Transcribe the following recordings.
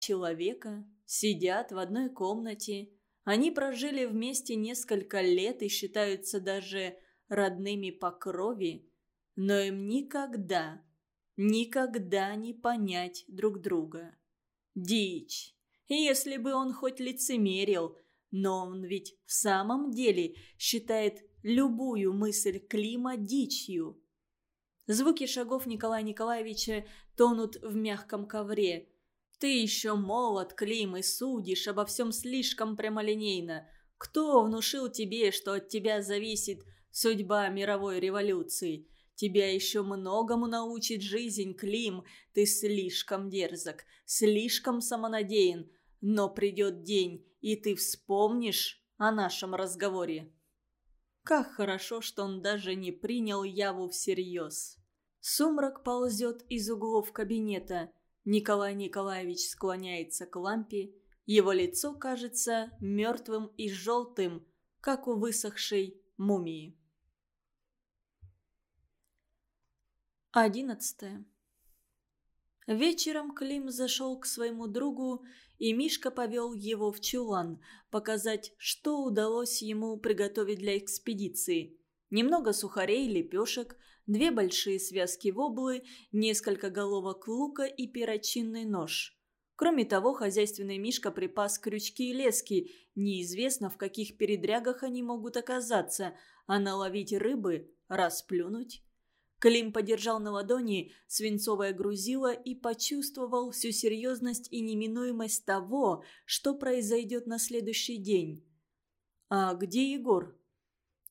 человека сидят в одной комнате. Они прожили вместе несколько лет и считаются даже родными по крови, но им никогда, никогда не понять друг друга. Дичь. Если бы он хоть лицемерил, но он ведь в самом деле считает любую мысль Клима дичью. Звуки шагов Николая Николаевича тонут в мягком ковре. Ты еще молод, Клим, и судишь обо всем слишком прямолинейно. Кто внушил тебе, что от тебя зависит судьба мировой революции? Тебя еще многому научит жизнь, Клим. Ты слишком дерзок, слишком самонадеян. Но придет день, и ты вспомнишь о нашем разговоре. Как хорошо, что он даже не принял Яву всерьез. Сумрак ползет из углов кабинета. Николай Николаевич склоняется к лампе. Его лицо кажется мертвым и желтым, как у высохшей мумии. Одиннадцатое. Вечером Клим зашел к своему другу, и Мишка повел его в чулан, показать, что удалось ему приготовить для экспедиции. Немного сухарей, лепешек, две большие связки воблы, несколько головок лука и перочинный нож. Кроме того, хозяйственный Мишка припас крючки и лески. Неизвестно, в каких передрягах они могут оказаться, а наловить рыбы, расплюнуть. Клим подержал на ладони свинцовое грузило и почувствовал всю серьезность и неминуемость того, что произойдет на следующий день. «А где Егор?»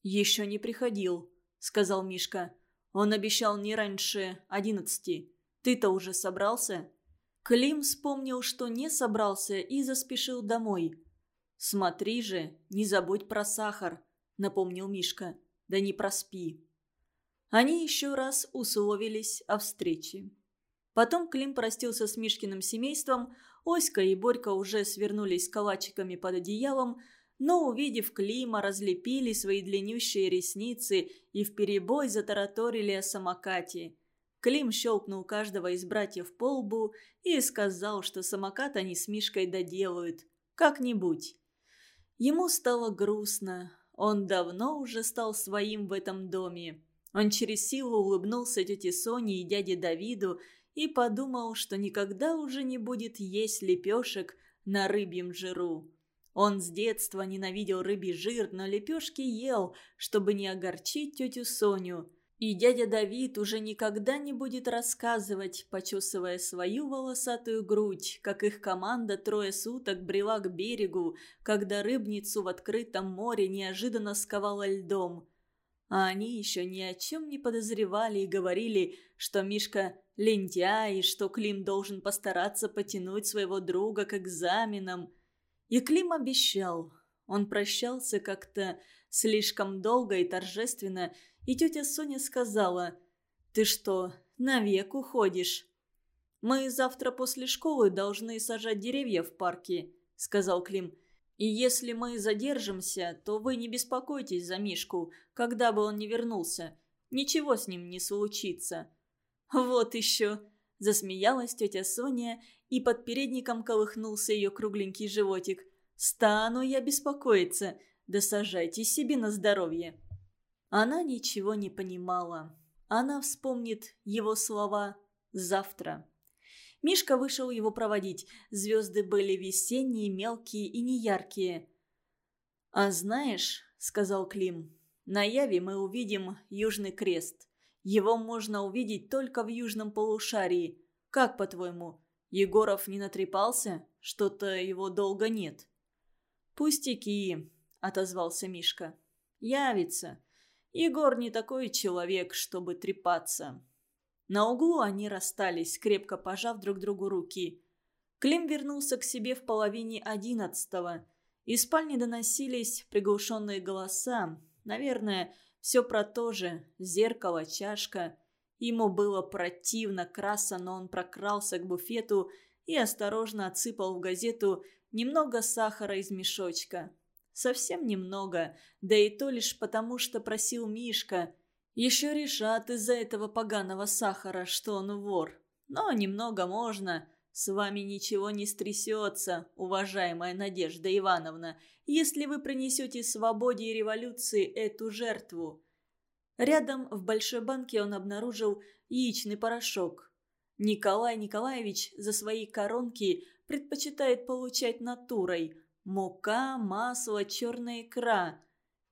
«Еще не приходил», — сказал Мишка. «Он обещал не раньше одиннадцати. Ты-то уже собрался?» Клим вспомнил, что не собрался и заспешил домой. «Смотри же, не забудь про сахар», — напомнил Мишка. «Да не проспи». Они еще раз условились о встрече. Потом Клим простился с Мишкиным семейством, Оська и Борька уже свернулись калачиками под одеялом, но, увидев Клима, разлепили свои длиннющие ресницы и вперебой затараторили о самокате. Клим щелкнул каждого из братьев по лбу и сказал, что самокат они с Мишкой доделают. Как-нибудь. Ему стало грустно. Он давно уже стал своим в этом доме. Он через силу улыбнулся тете Соне и дяде Давиду и подумал, что никогда уже не будет есть лепешек на рыбьем жиру. Он с детства ненавидел рыбий жир, но лепешки ел, чтобы не огорчить тетю Соню. И дядя Давид уже никогда не будет рассказывать, почесывая свою волосатую грудь, как их команда трое суток брела к берегу, когда рыбницу в открытом море неожиданно сковала льдом. А они еще ни о чем не подозревали и говорили, что Мишка лентяй, и что Клим должен постараться потянуть своего друга к экзаменам. И Клим обещал. Он прощался как-то слишком долго и торжественно, и тетя Соня сказала, «Ты что, навек уходишь?» «Мы завтра после школы должны сажать деревья в парке», — сказал Клим. И если мы задержимся, то вы не беспокойтесь за Мишку, когда бы он не вернулся. Ничего с ним не случится». «Вот еще!» – засмеялась тетя Соня, и под передником колыхнулся ее кругленький животик. «Стану я беспокоиться. Да сажайте себе на здоровье». Она ничего не понимала. Она вспомнит его слова завтра. Мишка вышел его проводить. Звезды были весенние, мелкие и неяркие. «А знаешь», — сказал Клим, — «на Яве мы увидим Южный Крест. Его можно увидеть только в южном полушарии. Как, по-твоему, Егоров не натрепался? Что-то его долго нет». «Пустяки», — отозвался Мишка. «Явится. Егор не такой человек, чтобы трепаться». На углу они расстались, крепко пожав друг другу руки. Клим вернулся к себе в половине одиннадцатого. Из спальни доносились приглушенные голоса. Наверное, все про то же. Зеркало, чашка. Ему было противно краса, но он прокрался к буфету и осторожно отсыпал в газету немного сахара из мешочка. Совсем немного, да и то лишь потому, что просил Мишка. Еще решат из-за этого поганого сахара, что он вор. Но немного можно. с вами ничего не стрясется, уважаемая Надежда Ивановна, если вы принесете свободе и революции эту жертву». Рядом в большой банке он обнаружил яичный порошок. Николай Николаевич за свои коронки предпочитает получать натурой – мука, масло, черная икра.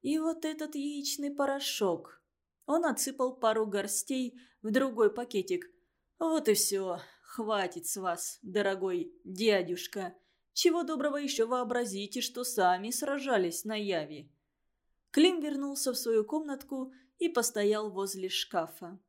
И вот этот яичный порошок. Он отсыпал пару горстей в другой пакетик. Вот и все. Хватит с вас, дорогой дядюшка. Чего доброго еще вообразите, что сами сражались на Яве. Клим вернулся в свою комнатку и постоял возле шкафа.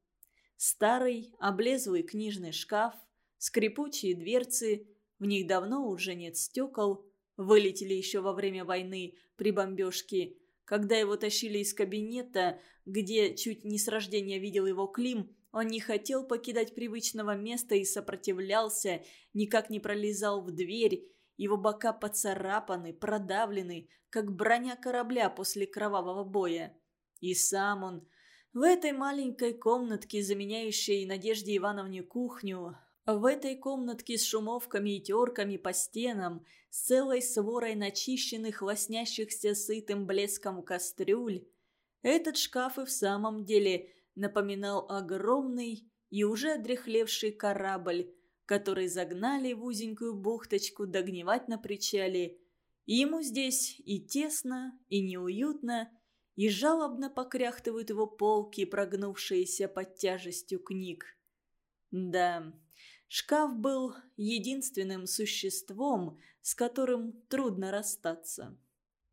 Старый, облезлый книжный шкаф, скрипучие дверцы, в них давно уже нет стекол, вылетели еще во время войны при бомбежке. Когда его тащили из кабинета, где чуть не с рождения видел его Клим, он не хотел покидать привычного места и сопротивлялся, никак не пролезал в дверь. Его бока поцарапаны, продавлены, как броня корабля после кровавого боя. И сам он в этой маленькой комнатке, заменяющей Надежде Ивановне кухню, в этой комнатке с шумовками и терками по стенам, с целой сворой начищенных, лоснящихся сытым блеском кастрюль, этот шкаф и в самом деле напоминал огромный и уже одрехлевший корабль, который загнали в узенькую бухточку догнивать на причале. И ему здесь и тесно, и неуютно, и жалобно покряхтывают его полки, прогнувшиеся под тяжестью книг. Да, шкаф был единственным существом, с которым трудно расстаться.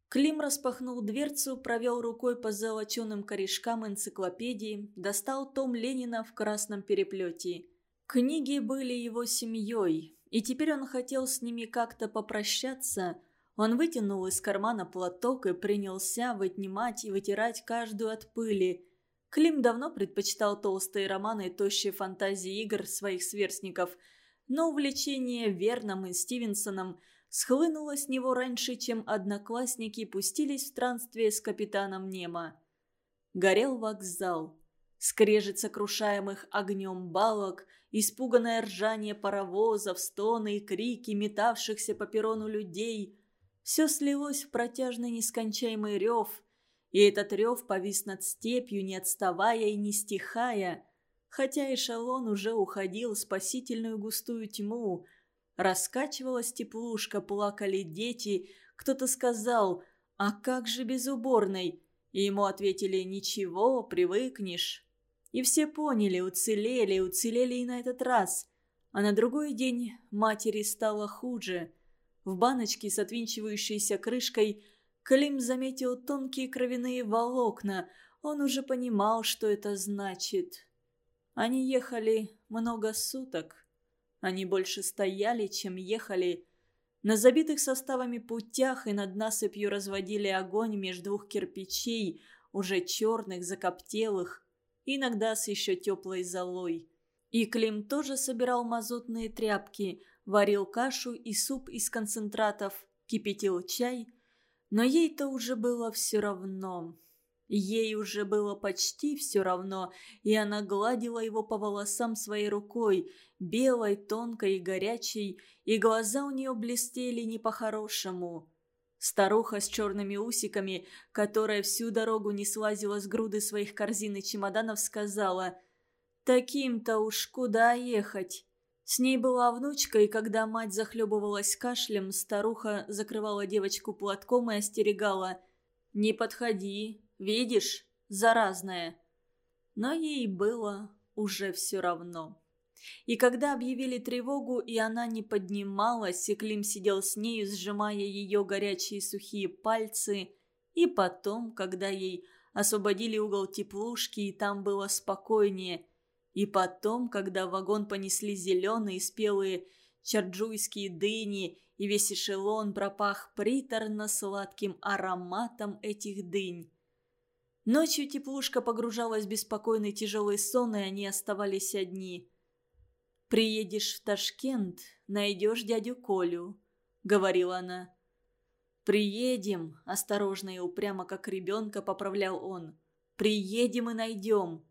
Клим распахнул дверцу, провел рукой по золоченым корешкам энциклопедии, достал том Ленина в красном переплете. Книги были его семьей, и теперь он хотел с ними как-то попрощаться – он вытянул из кармана платок и принялся вынимать и вытирать каждую от пыли. Клим давно предпочитал толстые романы и тощие фантазии игр своих сверстников, но увлечение Верном и Стивенсоном схлынуло с него раньше, чем одноклассники пустились в странствие с капитаном Немо. Горел вокзал. Скрежет сокрушаемых огнем балок, испуганное ржание паровозов, стоны и крики метавшихся по перрону людей – все слилось в протяжный нескончаемый рев, и этот рев повис над степью, не отставая и не стихая, хотя эшелон уже уходил в спасительную густую тьму. Раскачивалась теплушка, плакали дети, кто-то сказал «А как же без уборной?» И ему ответили «Ничего, привыкнешь». И все поняли, уцелели, уцелели и на этот раз. А на другой день матери стало хуже – в баночке с отвинчивающейся крышкой Клим заметил тонкие кровяные волокна. Он уже понимал, что это значит. Они ехали много суток. Они больше стояли, чем ехали. На забитых составами путях и над насыпью разводили огонь между двух кирпичей, уже черных, закоптелых, иногда с еще теплой золой. И Клим тоже собирал мазутные тряпки – варил кашу и суп из концентратов, кипятил чай. Но ей-то уже было все равно. Ей уже было почти все равно, и она гладила его по волосам своей рукой, белой, тонкой и горячей, и глаза у нее блестели не по-хорошему. Старуха с черными усиками, которая всю дорогу не слазила с груды своих корзин и чемоданов, сказала «Таким-то уж куда ехать?» С ней была внучка, и когда мать захлебывалась кашлем, старуха закрывала девочку платком и остерегала. «Не подходи, видишь, заразная». Но ей было уже все равно. И когда объявили тревогу, и она не поднималась, и Клим сидел с нею, сжимая ее горячие сухие пальцы, и потом, когда ей освободили угол теплушки, и там было спокойнее – и потом, когда в вагон понесли зеленые спелые чарджуйские дыни, и весь эшелон пропах приторно-сладким ароматом этих дынь. Ночью теплушка погружалась в беспокойный тяжелый сон, и они оставались одни. «Приедешь в Ташкент, найдешь дядю Колю», — говорила она. «Приедем», — осторожно и упрямо, как ребенка, поправлял он. «Приедем и найдем».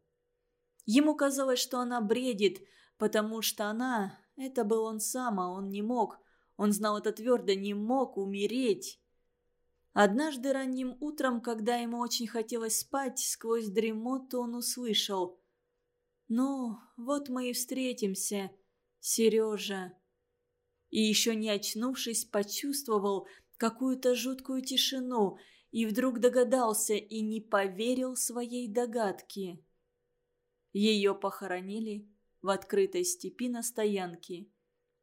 Ему казалось, что она бредит, потому что она это был он сам, а он не мог. Он знал это твердо, не мог умереть. Однажды ранним утром, когда ему очень хотелось спать, сквозь дремоту он услышал. «Ну, вот мы и встретимся, Сережа». И еще не очнувшись, почувствовал какую-то жуткую тишину и вдруг догадался и не поверил своей догадке. Ее похоронили в открытой степи на стоянке.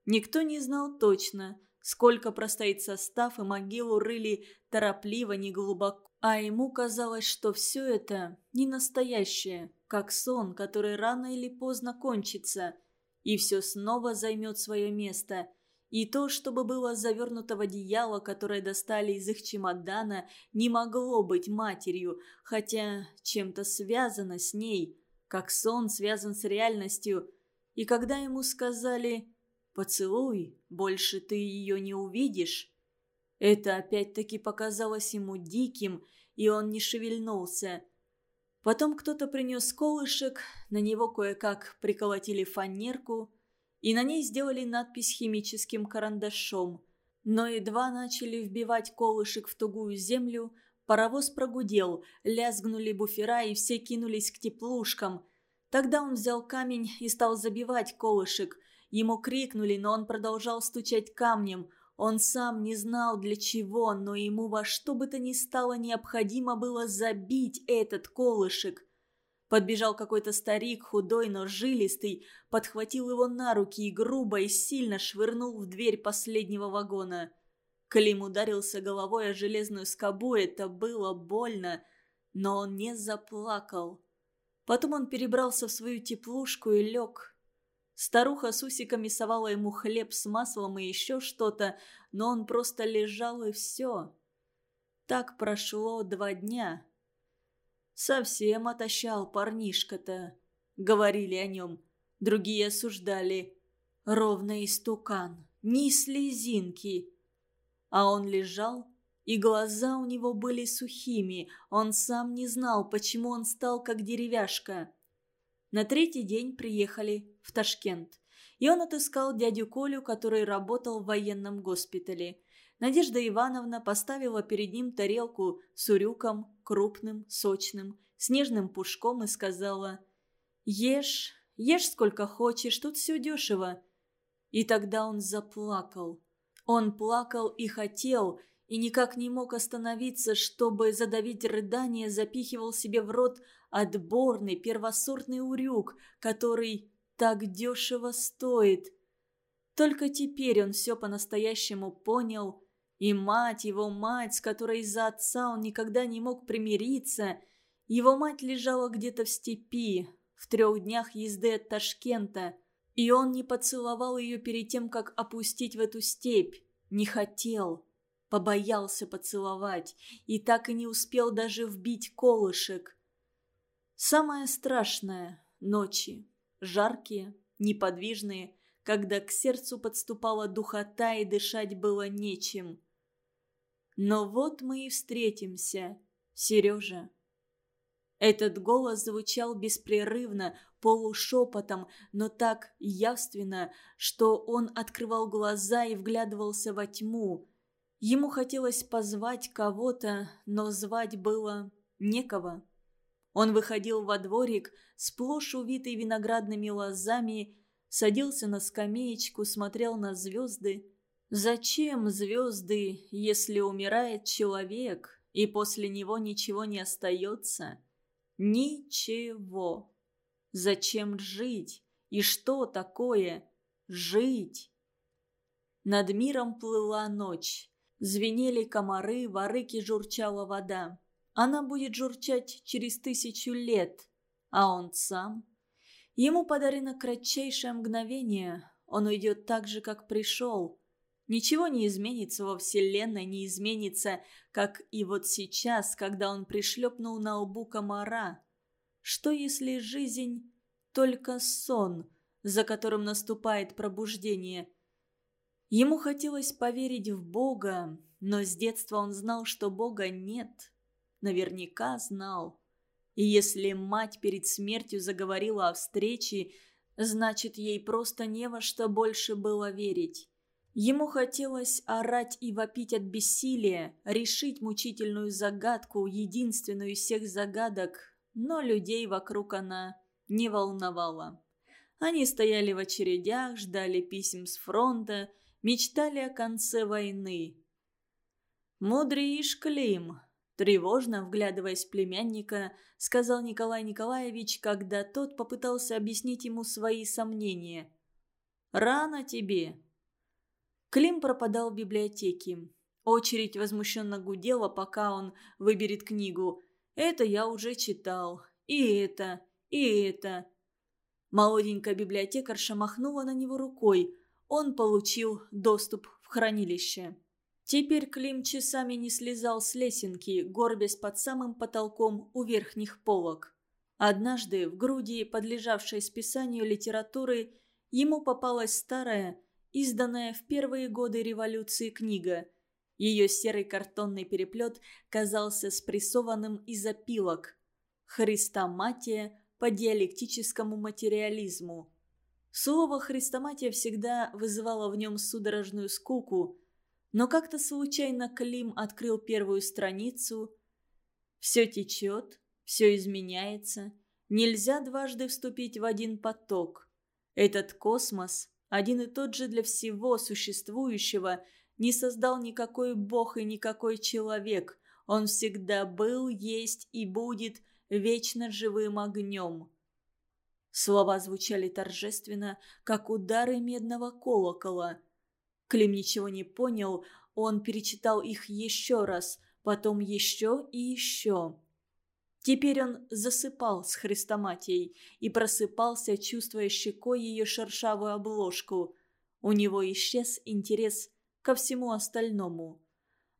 Никто не знал точно, сколько простоит состав, и могилу рыли торопливо, неглубоко. А ему казалось, что все это не настоящее, как сон, который рано или поздно кончится, и все снова займет свое место. И то, чтобы было завернуто в одеяло, которое достали из их чемодана, не могло быть матерью, хотя чем-то связано с ней – как сон связан с реальностью. И когда ему сказали «Поцелуй, больше ты ее не увидишь», это опять-таки показалось ему диким, и он не шевельнулся. Потом кто-то принес колышек, на него кое-как приколотили фанерку, и на ней сделали надпись химическим карандашом. Но едва начали вбивать колышек в тугую землю, Паровоз прогудел, лязгнули буфера и все кинулись к теплушкам. Тогда он взял камень и стал забивать колышек. Ему крикнули, но он продолжал стучать камнем. Он сам не знал для чего, но ему во что бы то ни стало необходимо было забить этот колышек. Подбежал какой-то старик, худой, но жилистый, подхватил его на руки и грубо и сильно швырнул в дверь последнего вагона. Клим ударился головой о железную скобу, это было больно, но он не заплакал. Потом он перебрался в свою теплушку и лег. Старуха с усиками совала ему хлеб с маслом и еще что-то, но он просто лежал и все. Так прошло два дня. «Совсем отощал парнишка-то», — говорили о нем. Другие осуждали. «Ровно истукан, ни слезинки» а он лежал, и глаза у него были сухими, он сам не знал, почему он стал как деревяшка. На третий день приехали в Ташкент, и он отыскал дядю Колю, который работал в военном госпитале. Надежда Ивановна поставила перед ним тарелку с урюком, крупным, сочным, с нежным пушком и сказала «Ешь, ешь сколько хочешь, тут все дешево». И тогда он заплакал. Он плакал и хотел, и никак не мог остановиться, чтобы задавить рыдание, запихивал себе в рот отборный первосортный урюк, который так дешево стоит. Только теперь он все по-настоящему понял, и мать, его мать, с которой из-за отца он никогда не мог примириться, его мать лежала где-то в степи, в трех днях езды от Ташкента – и он не поцеловал ее перед тем, как опустить в эту степь. Не хотел. Побоялся поцеловать. И так и не успел даже вбить колышек. Самое страшное – ночи. Жаркие, неподвижные, когда к сердцу подступала духота и дышать было нечем. Но вот мы и встретимся, Сережа. Этот голос звучал беспрерывно, полушепотом, но так явственно, что он открывал глаза и вглядывался во тьму. Ему хотелось позвать кого-то, но звать было некого. Он выходил во дворик, сплошь увитый виноградными лозами, садился на скамеечку, смотрел на звезды. Зачем звезды, если умирает человек, и после него ничего не остается? Ничего. Зачем жить? И что такое жить? Над миром плыла ночь. Звенели комары, в арыке журчала вода. Она будет журчать через тысячу лет. А он сам? Ему подарено кратчайшее мгновение. Он уйдет так же, как пришел. Ничего не изменится во Вселенной, не изменится, как и вот сейчас, когда он пришлепнул на лбу комара. Что если жизнь только сон, за которым наступает пробуждение? Ему хотелось поверить в Бога, но с детства он знал, что Бога нет. Наверняка знал. И если мать перед смертью заговорила о встрече, Значит, ей просто не во что больше было верить. Ему хотелось орать и вопить от бессилия, решить мучительную загадку, единственную из всех загадок, но людей вокруг она не волновала. Они стояли в очередях, ждали писем с фронта, мечтали о конце войны. «Мудрый Ишклим», тревожно вглядываясь в племянника, сказал Николай Николаевич, когда тот попытался объяснить ему свои сомнения. «Рано тебе». Клим пропадал в библиотеке. Очередь возмущенно гудела, пока он выберет книгу. «Это я уже читал. И это, и это». Молоденькая библиотекарша махнула на него рукой. Он получил доступ в хранилище. Теперь Клим часами не слезал с лесенки, горбясь под самым потолком у верхних полок. Однажды в груди, подлежавшей списанию литературы, ему попалась старая, изданная в первые годы революции книга. Ее серый картонный переплет казался спрессованным из опилок. «Христоматия по диалектическому материализму». Слово «христоматия» всегда вызывало в нем судорожную скуку – но как-то случайно Клим открыл первую страницу. Все течет, все изменяется. Нельзя дважды вступить в один поток. Этот космос, один и тот же для всего существующего, не создал никакой бог и никакой человек. Он всегда был, есть и будет вечно живым огнем. Слова звучали торжественно, как удары медного колокола – Клим ничего не понял, он перечитал их еще раз, потом еще и еще. Теперь он засыпал с хрестоматией и просыпался, чувствуя щекой ее шершавую обложку. У него исчез интерес ко всему остальному.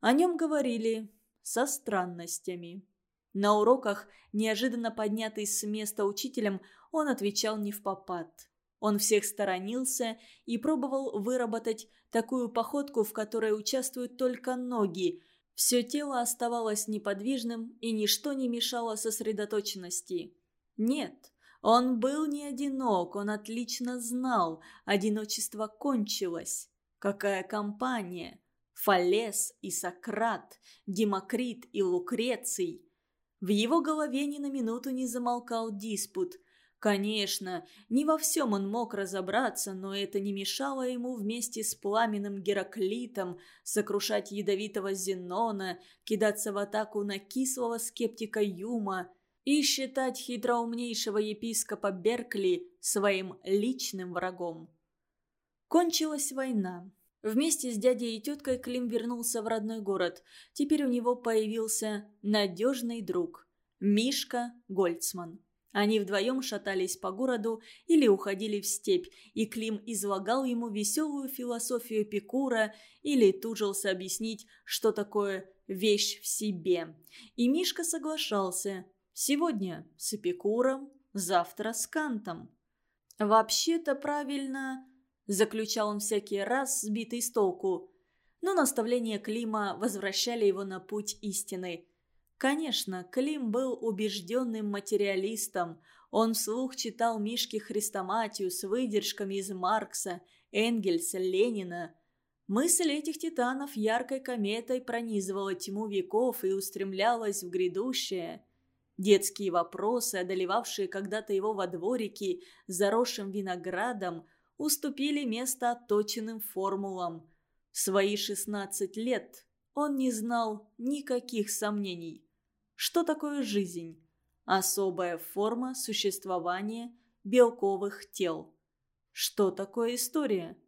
О нем говорили со странностями. На уроках, неожиданно поднятый с места учителем, он отвечал не в попад. Он всех сторонился и пробовал выработать такую походку, в которой участвуют только ноги. Все тело оставалось неподвижным, и ничто не мешало сосредоточенности. Нет, он был не одинок, он отлично знал, одиночество кончилось. Какая компания! Фалес и Сократ, Демокрит и Лукреций. В его голове ни на минуту не замолкал диспут – Конечно, не во всем он мог разобраться, но это не мешало ему вместе с пламенным Гераклитом сокрушать ядовитого Зенона, кидаться в атаку на кислого скептика Юма и считать хитроумнейшего епископа Беркли своим личным врагом. Кончилась война. Вместе с дядей и теткой Клим вернулся в родной город. Теперь у него появился надежный друг – Мишка Гольцман. Они вдвоем шатались по городу или уходили в степь, и Клим излагал ему веселую философию Эпикура или тужился объяснить, что такое «вещь в себе». И Мишка соглашался. Сегодня с Эпикуром, завтра с Кантом. «Вообще-то правильно», – заключал он всякий раз, сбитый с толку. Но наставления Клима возвращали его на путь истины – Конечно, Клим был убежденным материалистом. Он вслух читал Мишке Хрестоматию с выдержками из Маркса, Энгельса, Ленина. Мысль этих титанов яркой кометой пронизывала тьму веков и устремлялась в грядущее. Детские вопросы, одолевавшие когда-то его во дворике, заросшим виноградом, уступили место отточенным формулам. В свои 16 лет он не знал никаких сомнений. Что такое жизнь? Особая форма существования белковых тел. Что такое история?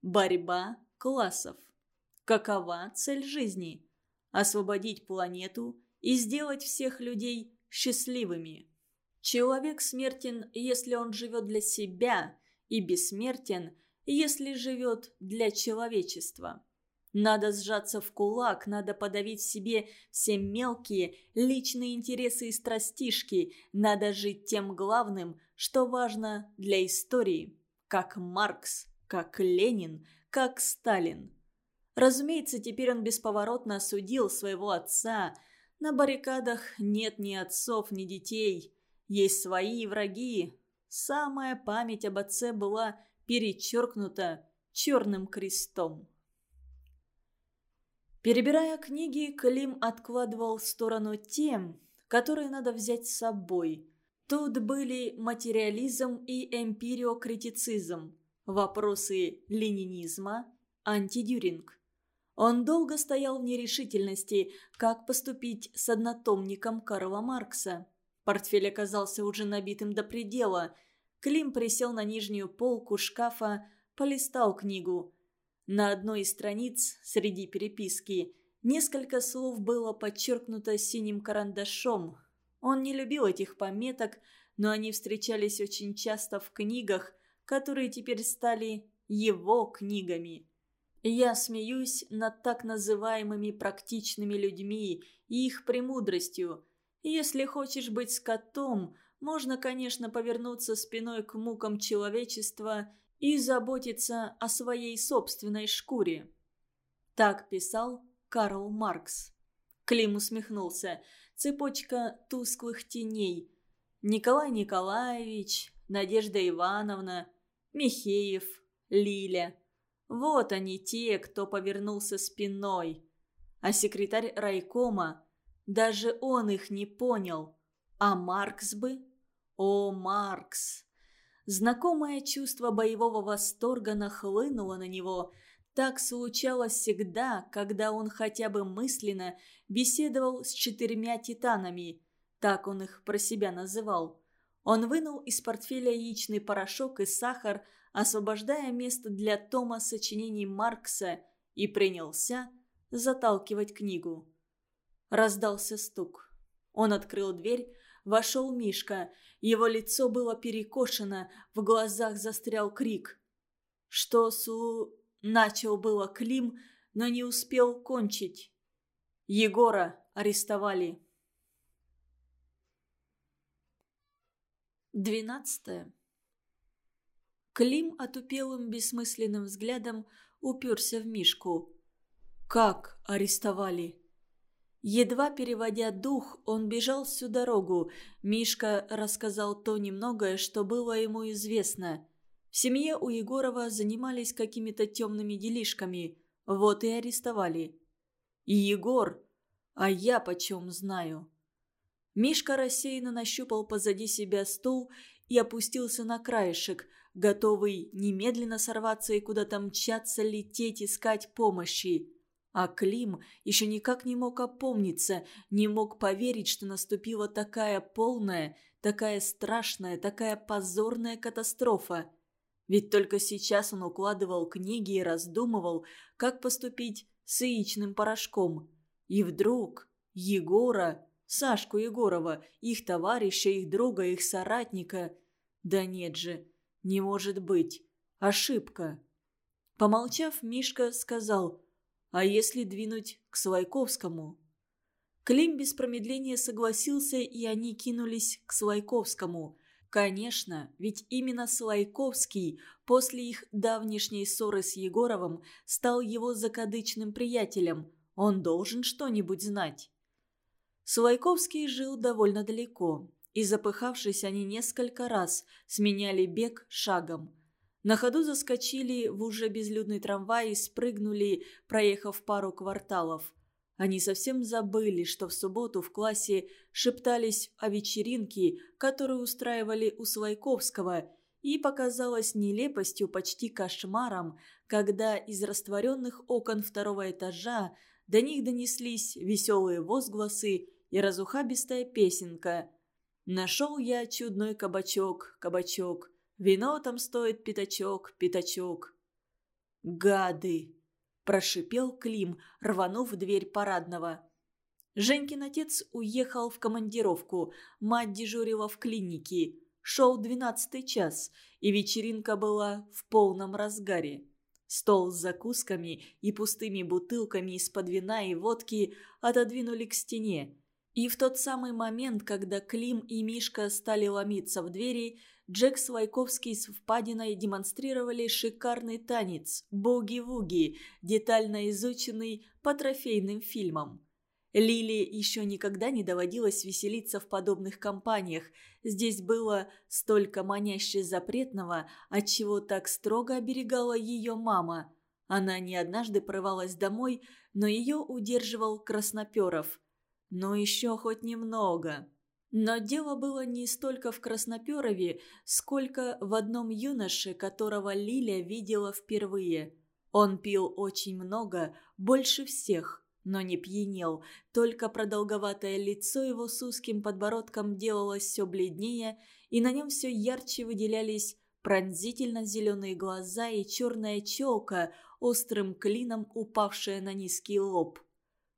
Борьба классов. Какова цель жизни? Освободить планету и сделать всех людей счастливыми. Человек смертен, если он живет для себя, и бессмертен, если живет для человечества. Надо сжаться в кулак, надо подавить в себе все мелкие личные интересы и страстишки, надо жить тем главным, что важно для истории, как Маркс, как Ленин, как Сталин. Разумеется, теперь он бесповоротно осудил своего отца. На баррикадах нет ни отцов, ни детей. Есть свои враги. Самая память об отце была перечеркнута черным крестом. Перебирая книги, Клим откладывал в сторону тем, которые надо взять с собой. Тут были материализм и эмпириокритицизм, вопросы ленинизма, антидюринг. Он долго стоял в нерешительности, как поступить с однотомником Карла Маркса. Портфель оказался уже набитым до предела. Клим присел на нижнюю полку шкафа, полистал книгу. На одной из страниц, среди переписки, несколько слов было подчеркнуто синим карандашом. Он не любил этих пометок, но они встречались очень часто в книгах, которые теперь стали его книгами. Я смеюсь над так называемыми практичными людьми и их премудростью – если хочешь быть скотом, можно, конечно, повернуться спиной к мукам человечества и заботиться о своей собственной шкуре. Так писал Карл Маркс. Клим усмехнулся. Цепочка тусклых теней. Николай Николаевич, Надежда Ивановна, Михеев, Лиля. Вот они те, кто повернулся спиной. А секретарь райкома даже он их не понял. А Маркс бы? О, Маркс! Знакомое чувство боевого восторга нахлынуло на него. Так случалось всегда, когда он хотя бы мысленно беседовал с четырьмя титанами. Так он их про себя называл. Он вынул из портфеля яичный порошок и сахар, освобождая место для тома сочинений Маркса, и принялся заталкивать книгу. Раздался стук. Он открыл дверь, вошел Мишка. Его лицо было перекошено, в глазах застрял крик. Что су... Начал было Клим, но не успел кончить. Егора арестовали. Двенадцатое. Клим отупелым бессмысленным взглядом уперся в Мишку. «Как арестовали?» Едва переводя дух, он бежал всю дорогу. Мишка рассказал то немногое, что было ему известно. В семье у Егорова занимались какими-то темными делишками. Вот и арестовали. И Егор, а я почем знаю. Мишка рассеянно нащупал позади себя стул и опустился на краешек, готовый немедленно сорваться и куда-то мчаться, лететь, искать помощи. А Клим еще никак не мог опомниться, не мог поверить, что наступила такая полная, такая страшная, такая позорная катастрофа. Ведь только сейчас он укладывал книги и раздумывал, как поступить с яичным порошком. И вдруг Егора, Сашку Егорова, их товарища, их друга, их соратника... Да нет же, не может быть. Ошибка. Помолчав, Мишка сказал а если двинуть к Свайковскому? Клим без промедления согласился, и они кинулись к Слайковскому. Конечно, ведь именно Слайковский после их давнишней ссоры с Егоровым стал его закадычным приятелем. Он должен что-нибудь знать. Слайковский жил довольно далеко, и запыхавшись они несколько раз сменяли бег шагом. На ходу заскочили в уже безлюдный трамвай и спрыгнули, проехав пару кварталов. Они совсем забыли, что в субботу в классе шептались о вечеринке, которую устраивали у Свайковского, и показалось нелепостью, почти кошмаром, когда из растворенных окон второго этажа до них донеслись веселые возгласы и разухабистая песенка. «Нашел я чудной кабачок, кабачок, Вино там стоит пятачок, пятачок». «Гады!» – прошипел Клим, рванув дверь парадного. Женькин отец уехал в командировку, мать дежурила в клинике. Шел двенадцатый час, и вечеринка была в полном разгаре. Стол с закусками и пустыми бутылками из-под вина и водки отодвинули к стене. И в тот самый момент, когда Клим и Мишка стали ломиться в двери, Джек Свайковский с впадиной демонстрировали шикарный танец «Буги-вуги», детально изученный по трофейным фильмам. Лили еще никогда не доводилось веселиться в подобных компаниях. Здесь было столько маняще запретного, от чего так строго оберегала ее мама. Она не однажды прорывалась домой, но ее удерживал Красноперов. Ну еще хоть немного. Но дело было не столько в Красноперове, сколько в одном юноше, которого Лиля видела впервые. Он пил очень много, больше всех – но не пьянел, только продолговатое лицо его с узким подбородком делалось все бледнее, и на нем все ярче выделялись пронзительно зеленые глаза и черная челка, острым клином упавшая на низкий лоб.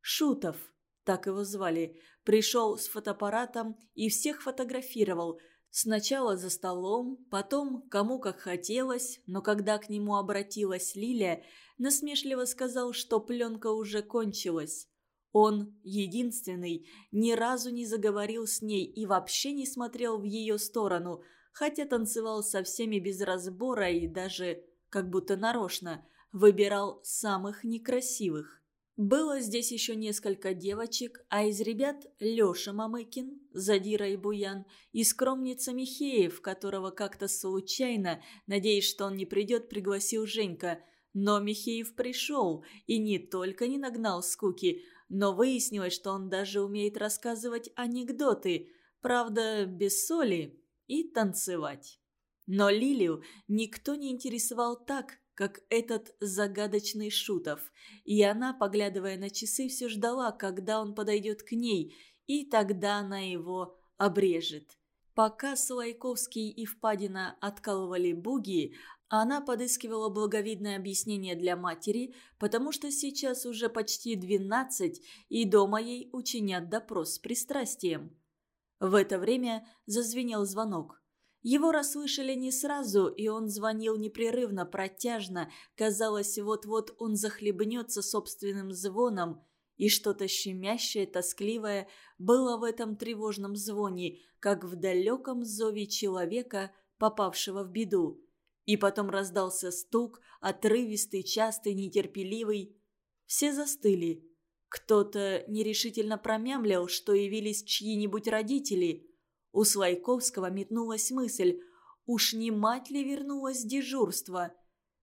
Шутов, так его звали, пришел с фотоаппаратом и всех фотографировал – Сначала за столом, потом кому как хотелось, но когда к нему обратилась Лиля, насмешливо сказал, что пленка уже кончилась. Он, единственный, ни разу не заговорил с ней и вообще не смотрел в ее сторону, хотя танцевал со всеми без разбора и даже, как будто нарочно, выбирал самых некрасивых. Было здесь еще несколько девочек, а из ребят Леша Мамыкин, Задира и Буян, и скромница Михеев, которого как-то случайно, надеясь, что он не придет, пригласил Женька. Но Михеев пришел и не только не нагнал скуки, но выяснилось, что он даже умеет рассказывать анекдоты, правда, без соли, и танцевать. Но Лилию никто не интересовал так, как этот загадочный Шутов, и она, поглядывая на часы, все ждала, когда он подойдет к ней, и тогда она его обрежет. Пока Солайковский и Впадина откалывали буги, она подыскивала благовидное объяснение для матери, потому что сейчас уже почти двенадцать, и дома ей учинят допрос с пристрастием. В это время зазвенел звонок. Его расслышали не сразу, и он звонил непрерывно, протяжно. Казалось, вот-вот он захлебнется собственным звоном. И что-то щемящее, тоскливое было в этом тревожном звоне, как в далеком зове человека, попавшего в беду. И потом раздался стук, отрывистый, частый, нетерпеливый. Все застыли. Кто-то нерешительно промямлил, что явились чьи-нибудь родители – у Слайковского метнулась мысль, уж не мать ли вернулась с дежурства?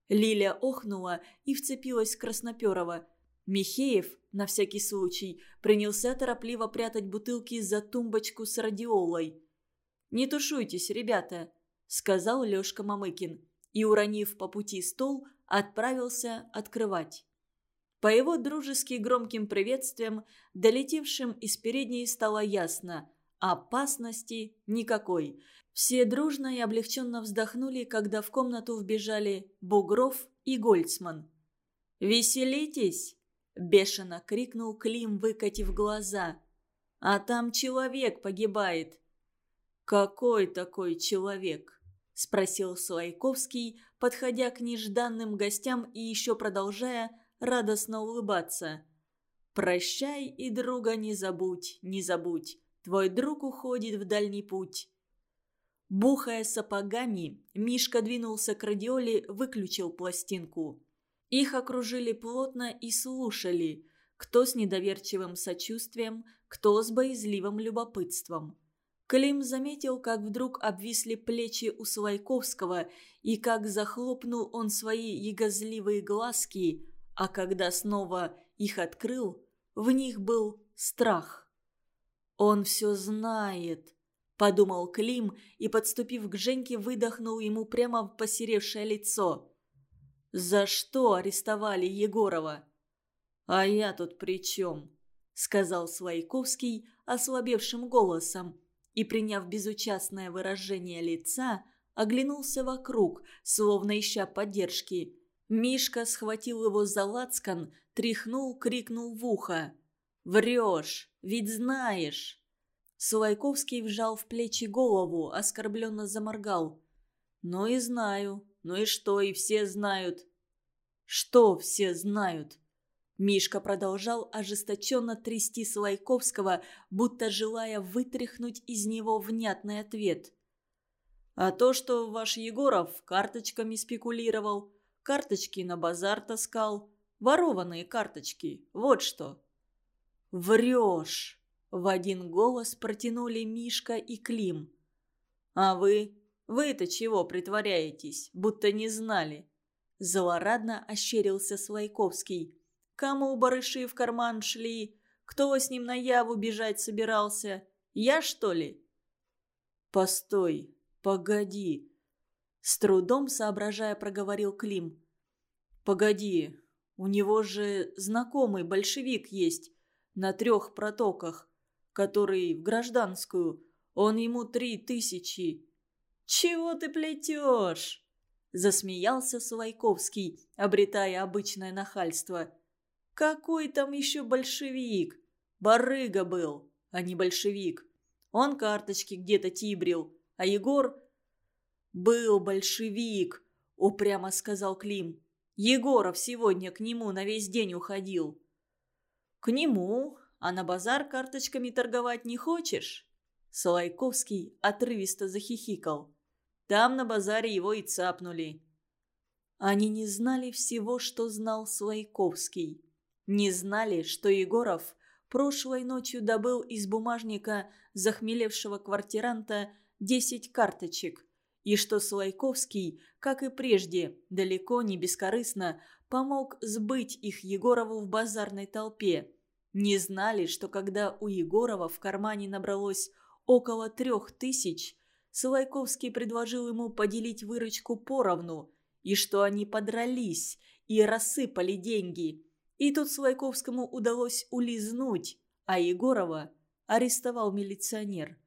Лиля охнула и вцепилась в Красноперова. Михеев, на всякий случай, принялся торопливо прятать бутылки за тумбочку с радиолой. «Не тушуйтесь, ребята», — сказал Лешка Мамыкин и, уронив по пути стол, отправился открывать. По его дружески громким приветствиям, долетевшим из передней, стало ясно. Опасности никакой. Все дружно и облегченно вздохнули, когда в комнату вбежали Бугров и Гольцман. «Веселитесь!» – бешено крикнул Клим, выкатив глаза. «А там человек погибает!» «Какой такой человек?» – спросил Слайковский, подходя к нежданным гостям и еще продолжая радостно улыбаться. «Прощай и друга не забудь, не забудь. Твой друг уходит в дальний путь». Бухая сапогами, Мишка двинулся к радиоле, выключил пластинку. Их окружили плотно и слушали, кто с недоверчивым сочувствием, кто с боязливым любопытством. Клим заметил, как вдруг обвисли плечи у Слайковского и как захлопнул он свои ягозливые глазки, а когда снова их открыл, в них был страх. «Он все знает», – подумал Клим и, подступив к Женьке, выдохнул ему прямо в посеревшее лицо. «За что арестовали Егорова?» «А я тут при чем?» – сказал Слайковский ослабевшим голосом и, приняв безучастное выражение лица, оглянулся вокруг, словно ища поддержки. Мишка схватил его за лацкан, тряхнул, крикнул в ухо. «Врешь! Ведь знаешь!» Сулайковский вжал в плечи голову, оскорбленно заморгал. «Ну и знаю. Ну и что, и все знают». «Что все знают?» Мишка продолжал ожесточенно трясти Слайковского, будто желая вытряхнуть из него внятный ответ. «А то, что ваш Егоров карточками спекулировал, карточки на базар таскал, ворованные карточки, вот что». «Врешь!» – в один голос протянули Мишка и Клим. «А вы? Вы-то чего притворяетесь, будто не знали?» Злорадно ощерился Слайковский. «Кому барыши в карман шли? Кто с ним на яву бежать собирался? Я, что ли?» «Постой, погоди!» С трудом соображая, проговорил Клим. «Погоди, у него же знакомый большевик есть на трех протоках, который в гражданскую. Он ему три тысячи». «Чего ты плетешь?» Засмеялся Сувайковский, обретая обычное нахальство. «Какой там еще большевик? Барыга был, а не большевик. Он карточки где-то тибрил, а Егор «Был большевик», — упрямо сказал Клим. «Егоров сегодня к нему на весь день уходил». «К нему? А на базар карточками торговать не хочешь?» Солайковский отрывисто захихикал. «Там на базаре его и цапнули». Они не знали всего, что знал Слайковский. Не знали, что Егоров прошлой ночью добыл из бумажника захмелевшего квартиранта десять карточек, и что Слайковский, как и прежде, далеко не бескорыстно, помог сбыть их Егорову в базарной толпе. Не знали, что когда у Егорова в кармане набралось около трех тысяч, Слайковский предложил ему поделить выручку поровну, и что они подрались и рассыпали деньги. И тут Слайковскому удалось улизнуть, а Егорова арестовал милиционер.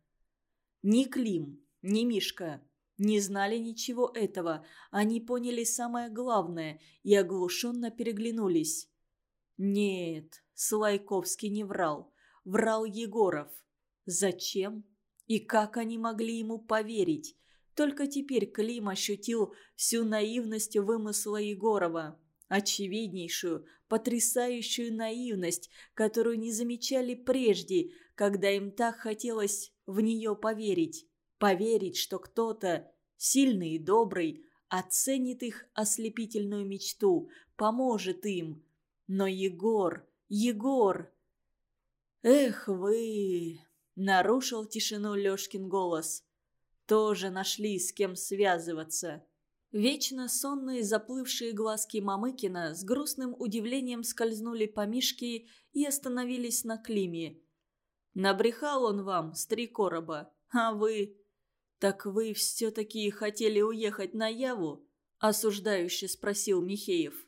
Ни Клим, ни Мишка не знали ничего этого, они поняли самое главное и оглушенно переглянулись. Нет, Слайковский не врал. Врал Егоров. Зачем? И как они могли ему поверить? Только теперь Клим ощутил всю наивность вымысла Егорова. Очевиднейшую, потрясающую наивность, которую не замечали прежде, когда им так хотелось в нее поверить. Поверить, что кто-то, сильный и добрый, оценит их ослепительную мечту, поможет им. Но Егор, Егор... «Эх вы!» — нарушил тишину Лёшкин голос. «Тоже нашли, с кем связываться». Вечно сонные заплывшие глазки Мамыкина с грустным удивлением скользнули по Мишке и остановились на Климе. «Набрехал он вам, с три короба, а вы...» «Так вы все-таки хотели уехать на Яву?» – осуждающе спросил Михеев.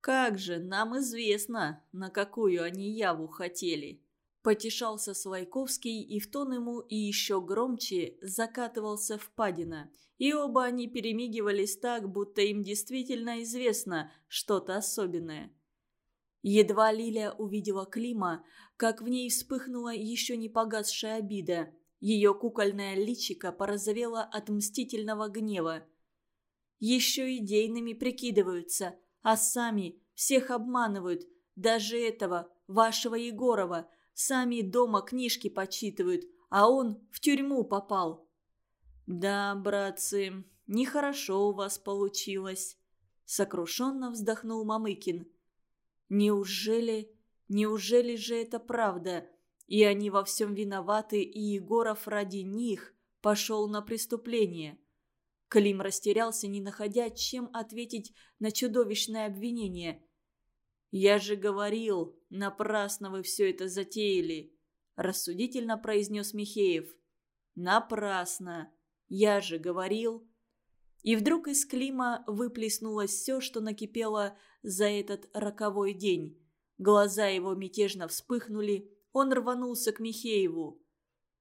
«Как же, нам известно, на какую они Яву хотели». Потешался Слайковский, и в тон ему и еще громче закатывался впадина. И оба они перемигивались так, будто им действительно известно что-то особенное. Едва Лиля увидела Клима, как в ней вспыхнула еще не погасшая обида. Ее кукольное личико порозовело от мстительного гнева. Еще идейными прикидываются, а сами всех обманывают, даже этого, вашего Егорова, сами дома книжки почитывают, а он в тюрьму попал. «Да, братцы, нехорошо у вас получилось», — сокрушенно вздохнул Мамыкин. «Неужели, неужели же это правда?» И они во всем виноваты, и Егоров ради них пошел на преступление. Клим растерялся, не находя, чем ответить на чудовищное обвинение. «Я же говорил, напрасно вы все это затеяли», – рассудительно произнес Михеев. «Напрасно. Я же говорил». И вдруг из Клима выплеснулось все, что накипело за этот роковой день. Глаза его мятежно вспыхнули, он рванулся к Михееву.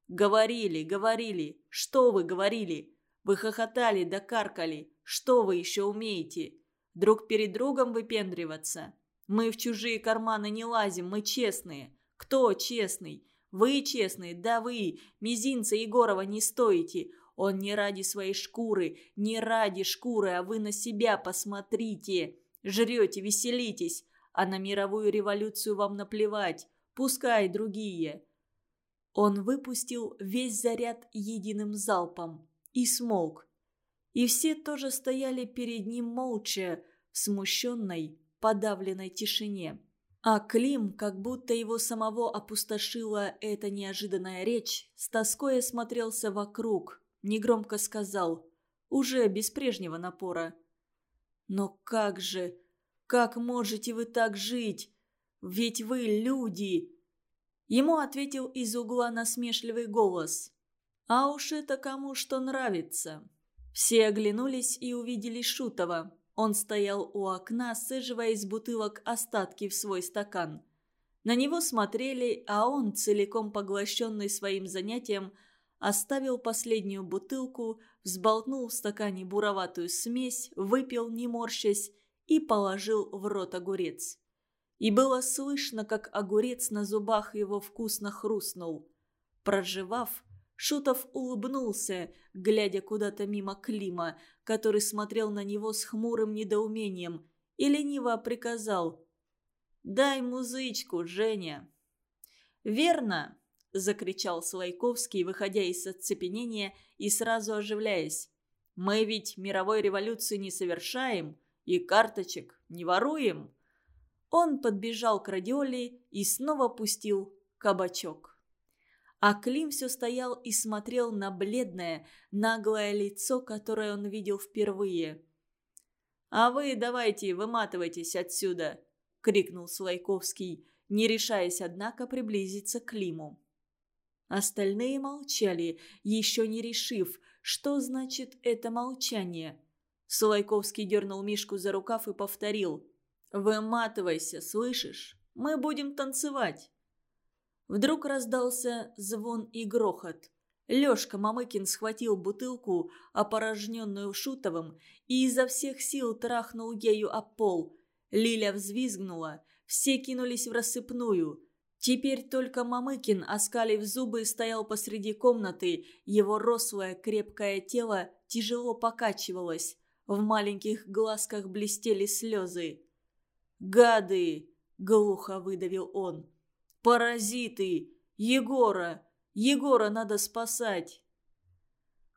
«Говорили, говорили. Что вы говорили? Вы хохотали да каркали. Что вы еще умеете? Друг перед другом выпендриваться? Мы в чужие карманы не лазим, мы честные. Кто честный? Вы честные, да вы. Мизинца Егорова не стоите. Он не ради своей шкуры, не ради шкуры, а вы на себя посмотрите. Жрете, веселитесь, а на мировую революцию вам наплевать. Пускай другие. Он выпустил весь заряд единым залпом и смолк. И все тоже стояли перед ним молча, в смущенной, подавленной тишине. А Клим, как будто его самого опустошила эта неожиданная речь, с тоской осмотрелся вокруг, негромко сказал, уже без прежнего напора. «Но как же, как можете вы так жить? Ведь вы люди!» Ему ответил из угла насмешливый голос. «А уж это кому что нравится!» Все оглянулись и увидели Шутова. Он стоял у окна, сыживая из бутылок остатки в свой стакан. На него смотрели, а он, целиком поглощенный своим занятием, оставил последнюю бутылку, взболтнул в стакане буроватую смесь, выпил, не морщась, и положил в рот огурец. И было слышно, как огурец на зубах его вкусно хрустнул. Проживав, Шутов улыбнулся, глядя куда-то мимо Клима, который смотрел на него с хмурым недоумением, и лениво приказал «Дай музычку, Женя». «Верно!» – закричал Слайковский, выходя из оцепенения и сразу оживляясь. «Мы ведь мировой революции не совершаем и карточек не воруем». Он подбежал к радиоле и снова пустил кабачок. А Клим все стоял и смотрел на бледное, наглое лицо, которое он видел впервые. «А вы давайте выматывайтесь отсюда!» — крикнул Слайковский, не решаясь, однако, приблизиться к Климу. Остальные молчали, еще не решив, что значит это молчание. Слайковский дернул Мишку за рукав и повторил. «Выматывайся, слышишь? Мы будем танцевать!» Вдруг раздался звон и грохот. Лёшка Мамыкин схватил бутылку, опорожненную Шутовым, и изо всех сил трахнул ею о пол. Лиля взвизгнула, все кинулись в рассыпную. Теперь только Мамыкин, оскалив зубы, стоял посреди комнаты, его рослое крепкое тело тяжело покачивалось. В маленьких глазках блестели слезы. «Гады!» — глухо выдавил он. Паразиты! Егора! Егора надо спасать!»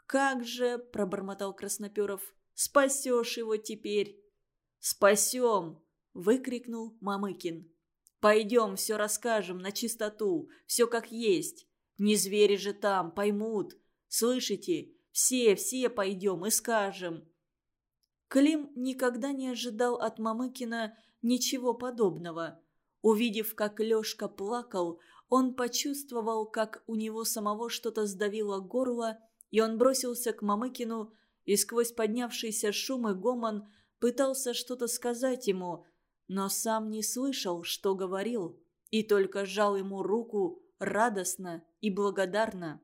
«Как же!» – пробормотал Красноперов. «Спасешь его теперь!» «Спасем!» – выкрикнул Мамыкин. «Пойдем, все расскажем на чистоту, все как есть. Не звери же там, поймут. Слышите? Все, все пойдем и скажем». Клим никогда не ожидал от Мамыкина ничего подобного. Увидев, как Лешка плакал, он почувствовал, как у него самого что-то сдавило горло, и он бросился к Мамыкину и сквозь поднявшийся шум и гомон пытался что-то сказать ему, но сам не слышал, что говорил, и только сжал ему руку радостно и благодарно.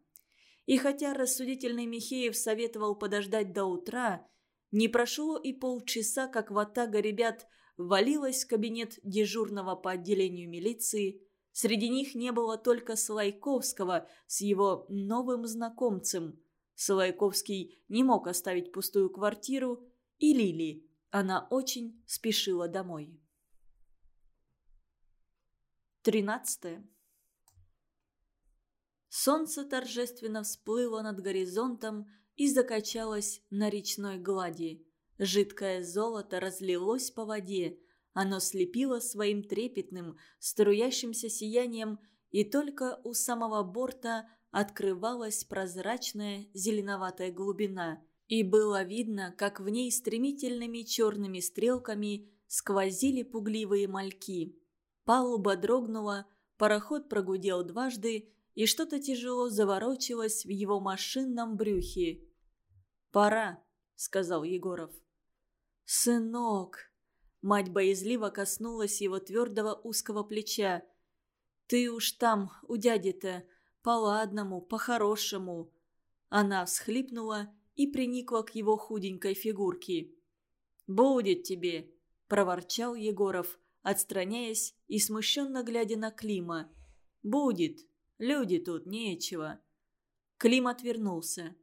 И хотя рассудительный Михеев советовал подождать до утра, не прошло и полчаса, как ватага ребят – ввалилась в кабинет дежурного по отделению милиции. Среди них не было только Слайковского с его новым знакомцем. Слайковский не мог оставить пустую квартиру и Лили. Она очень спешила домой. Тринадцатое. Солнце торжественно всплыло над горизонтом и закачалось на речной глади. Жидкое золото разлилось по воде. Оно слепило своим трепетным, струящимся сиянием, и только у самого борта открывалась прозрачная зеленоватая глубина. И было видно, как в ней стремительными черными стрелками сквозили пугливые мальки. Палуба дрогнула, пароход прогудел дважды, и что-то тяжело заворочилось в его машинном брюхе. «Пора», — сказал Егоров. «Сынок!» Мать боязливо коснулась его твердого узкого плеча. «Ты уж там, у дяди-то, по-ладному, по-хорошему». Она всхлипнула и приникла к его худенькой фигурке. «Будет тебе!» – проворчал Егоров, отстраняясь и смущенно глядя на Клима. «Будет. Люди тут нечего». Клим отвернулся.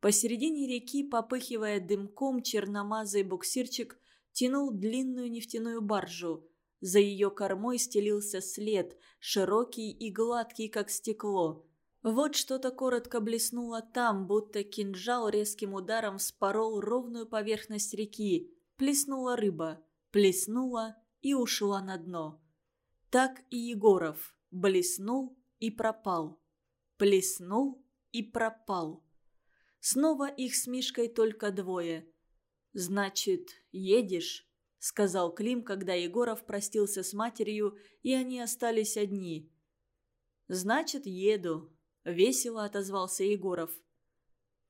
Посередине реки, попыхивая дымком, черномазый буксирчик тянул длинную нефтяную баржу. За ее кормой стелился след, широкий и гладкий, как стекло. Вот что-то коротко блеснуло там, будто кинжал резким ударом спорол ровную поверхность реки. Плеснула рыба, плеснула и ушла на дно. Так и Егоров блеснул и пропал. Плеснул и пропал. Снова их с Мишкой только двое. «Значит, едешь?» — сказал Клим, когда Егоров простился с матерью, и они остались одни. «Значит, еду», — весело отозвался Егоров.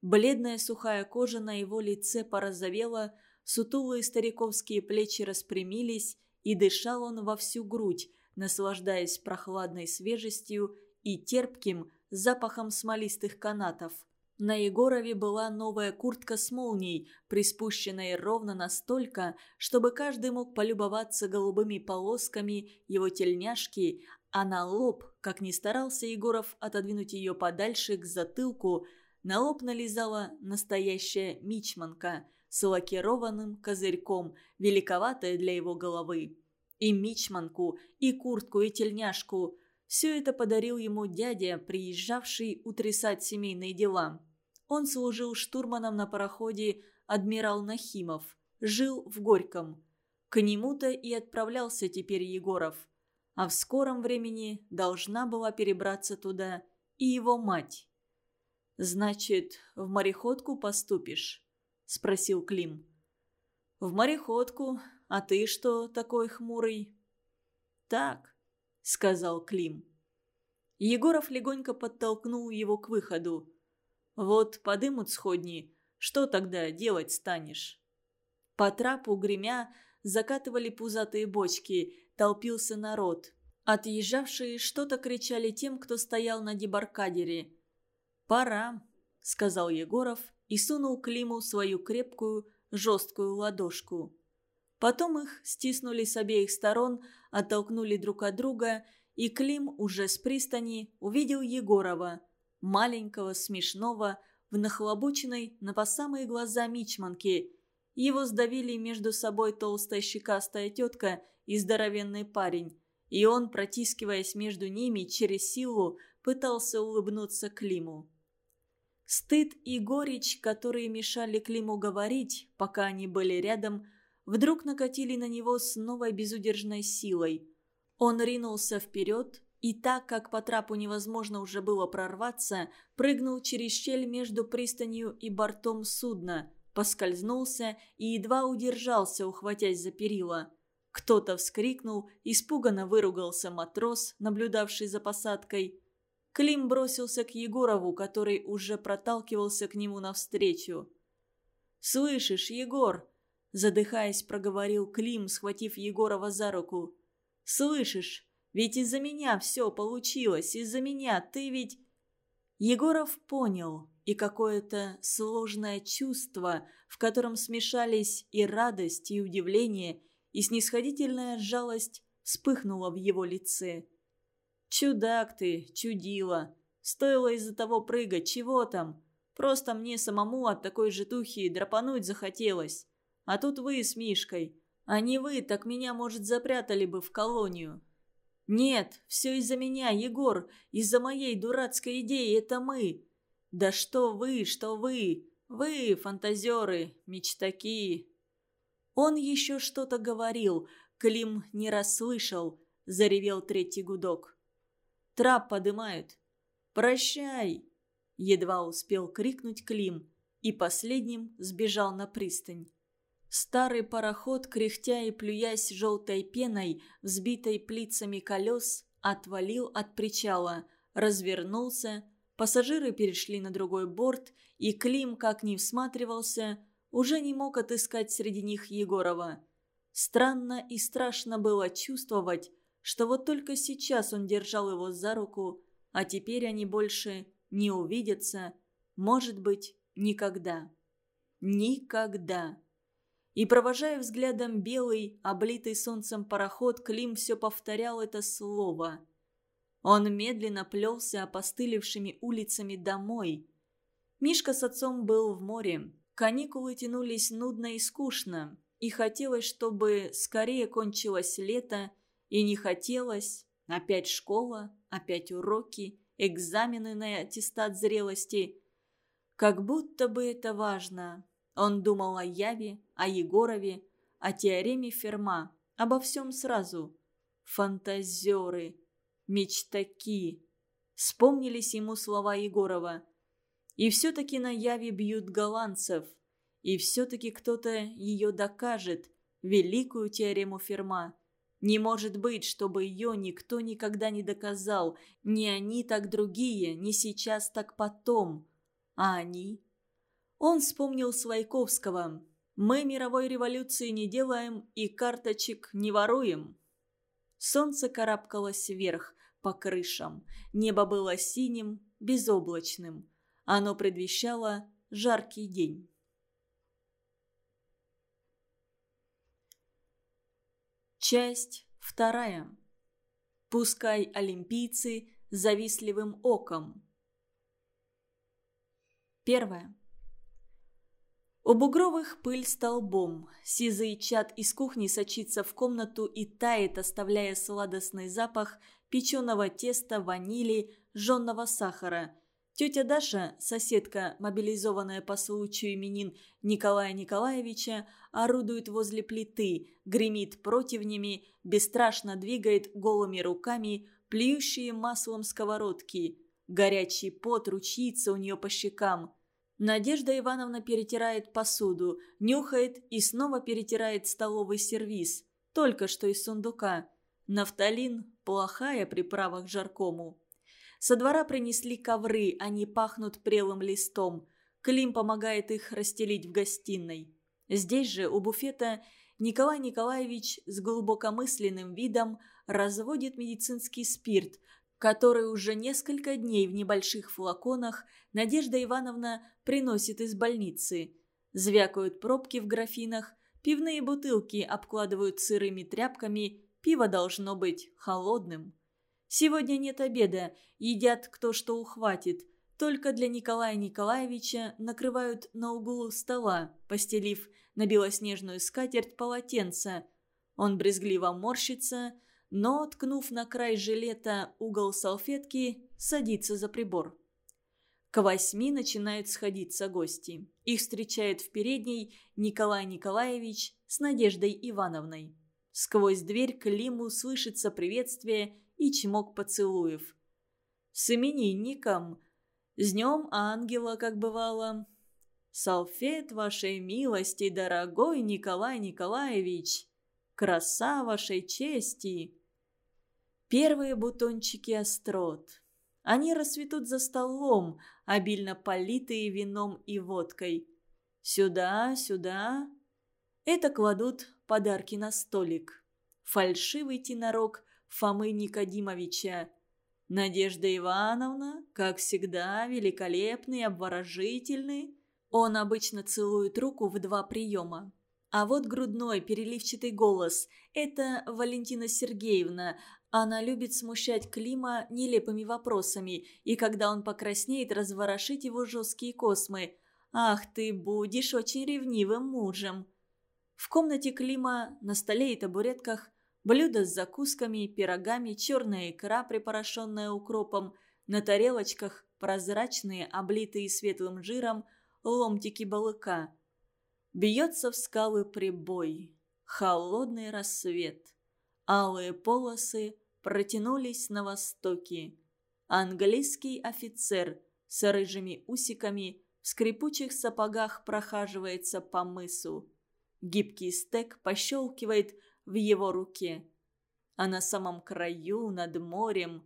Бледная сухая кожа на его лице порозовела, сутулые стариковские плечи распрямились, и дышал он во всю грудь, наслаждаясь прохладной свежестью и терпким запахом смолистых канатов. На Егорове была новая куртка с молнией, приспущенная ровно настолько, чтобы каждый мог полюбоваться голубыми полосками его тельняшки, а на лоб, как ни старался Егоров отодвинуть ее подальше к затылку, на лоб налезала настоящая мичманка с лакированным козырьком, великоватая для его головы. И мичманку, и куртку, и тельняшку – все это подарил ему дядя, приезжавший утрясать семейные дела. Он служил штурманом на пароходе «Адмирал Нахимов», жил в Горьком. К нему-то и отправлялся теперь Егоров. А в скором времени должна была перебраться туда и его мать. «Значит, в мореходку поступишь?» – спросил Клим. «В мореходку. А ты что такой хмурый?» «Так», – сказал Клим. Егоров легонько подтолкнул его к выходу. Вот подымут сходни, что тогда делать станешь? По трапу, гремя, закатывали пузатые бочки, толпился народ. Отъезжавшие что-то кричали тем, кто стоял на дебаркадере. «Пора», — сказал Егоров и сунул Климу свою крепкую, жесткую ладошку. Потом их стиснули с обеих сторон, оттолкнули друг от друга, и Клим уже с пристани увидел Егорова — маленького, смешного, в нахлобученной на по самые глаза мичманке. Его сдавили между собой толстая щекастая тетка и здоровенный парень. И он, протискиваясь между ними через силу, пытался улыбнуться Климу. Стыд и горечь, которые мешали Климу говорить, пока они были рядом, вдруг накатили на него с новой безудержной силой. Он ринулся вперед, и так как по трапу невозможно уже было прорваться, прыгнул через щель между пристанью и бортом судна, поскользнулся и едва удержался, ухватясь за перила. Кто-то вскрикнул, испуганно выругался матрос, наблюдавший за посадкой. Клим бросился к Егорову, который уже проталкивался к нему навстречу. «Слышишь, Егор?» Задыхаясь, проговорил Клим, схватив Егорова за руку. «Слышишь? Ведь из-за меня все получилось, из-за меня ты ведь...» Егоров понял, и какое-то сложное чувство, в котором смешались и радость, и удивление, и снисходительная жалость вспыхнула в его лице. «Чудак ты, чудила. Стоило из-за того прыгать, чего там? Просто мне самому от такой житухи драпануть захотелось. А тут вы с Мишкой. А не вы, так меня, может, запрятали бы в колонию. «Нет, все из-за меня, Егор, из-за моей дурацкой идеи, это мы. Да что вы, что вы, вы, фантазеры, мечтаки». Он еще что-то говорил, Клим не расслышал, заревел третий гудок. Трап подымают. «Прощай!» Едва успел крикнуть Клим и последним сбежал на пристань. Старый пароход, кряхтя и плюясь желтой пеной, взбитой плицами колес, отвалил от причала, развернулся, пассажиры перешли на другой борт, и Клим, как ни всматривался, уже не мог отыскать среди них Егорова. Странно и страшно было чувствовать, что вот только сейчас он держал его за руку, а теперь они больше не увидятся, может быть, никогда. Никогда. И, провожая взглядом белый, облитый солнцем пароход, Клим все повторял это слово. Он медленно плелся опостылевшими улицами домой. Мишка с отцом был в море. Каникулы тянулись нудно и скучно. И хотелось, чтобы скорее кончилось лето, и не хотелось. Опять школа, опять уроки, экзамены на аттестат зрелости. Как будто бы это важно. Он думал о Яве, о Егорове, о теореме Ферма, обо всем сразу. фантазеры, мечтаки. Вспомнились ему слова Егорова. И все-таки на Яве бьют голландцев. И все-таки кто-то ее докажет, великую теорему Ферма. Не может быть, чтобы ее никто никогда не доказал. Ни они, так другие, ни сейчас, так потом. А они? Он вспомнил Свайковского. «Мы мировой революции не делаем и карточек не воруем». Солнце карабкалось вверх, по крышам. Небо было синим, безоблачным. Оно предвещало жаркий день. Часть вторая. Пускай олимпийцы завистливым оком. Первое. У Бугровых пыль столбом. Сизый чад из кухни сочится в комнату и тает, оставляя сладостный запах печеного теста, ванили, жженного сахара. Тетя Даша, соседка, мобилизованная по случаю именин Николая Николаевича, орудует возле плиты, гремит противнями, бесстрашно двигает голыми руками плюющие маслом сковородки. Горячий пот ручится у нее по щекам. Надежда Ивановна перетирает посуду, нюхает и снова перетирает столовый сервиз, только что из сундука. Нафталин – плохая приправа к жаркому. Со двора принесли ковры, они пахнут прелым листом. Клим помогает их расстелить в гостиной. Здесь же, у буфета, Николай Николаевич с глубокомысленным видом разводит медицинский спирт, который уже несколько дней в небольших флаконах Надежда Ивановна приносит из больницы. Звякают пробки в графинах, пивные бутылки обкладывают сырыми тряпками, пиво должно быть холодным. Сегодня нет обеда, едят кто что ухватит. Только для Николая Николаевича накрывают на углу стола, постелив на белоснежную скатерть полотенце. Он брезгливо морщится, но, ткнув на край жилета угол салфетки, садится за прибор. К восьми начинают сходиться гости. Их встречает в передней Николай Николаевич с Надеждой Ивановной. Сквозь дверь к Лиму слышится приветствие и чмок поцелуев. «С именинником! С днем ангела, как бывало!» «Салфет вашей милости, дорогой Николай Николаевич!» краса вашей чести!» Первые бутончики острот. Они расцветут за столом, обильно политые вином и водкой. Сюда, сюда. Это кладут подарки на столик. Фальшивый тенорок Фомы Никодимовича. Надежда Ивановна, как всегда, великолепный, обворожительный. Он обычно целует руку в два приема. А вот грудной, переливчатый голос – это Валентина Сергеевна. Она любит смущать Клима нелепыми вопросами, и когда он покраснеет, разворошить его жесткие космы. «Ах, ты будешь очень ревнивым мужем!» В комнате Клима на столе и табуретках блюда с закусками, пирогами, черная икра, припорошенная укропом, на тарелочках прозрачные, облитые светлым жиром, ломтики балыка – Бьется в скалы прибой, холодный рассвет. Алые полосы протянулись на востоке. Английский офицер с рыжими усиками в скрипучих сапогах прохаживается по мысу. Гибкий стек пощелкивает в его руке. А на самом краю, над морем...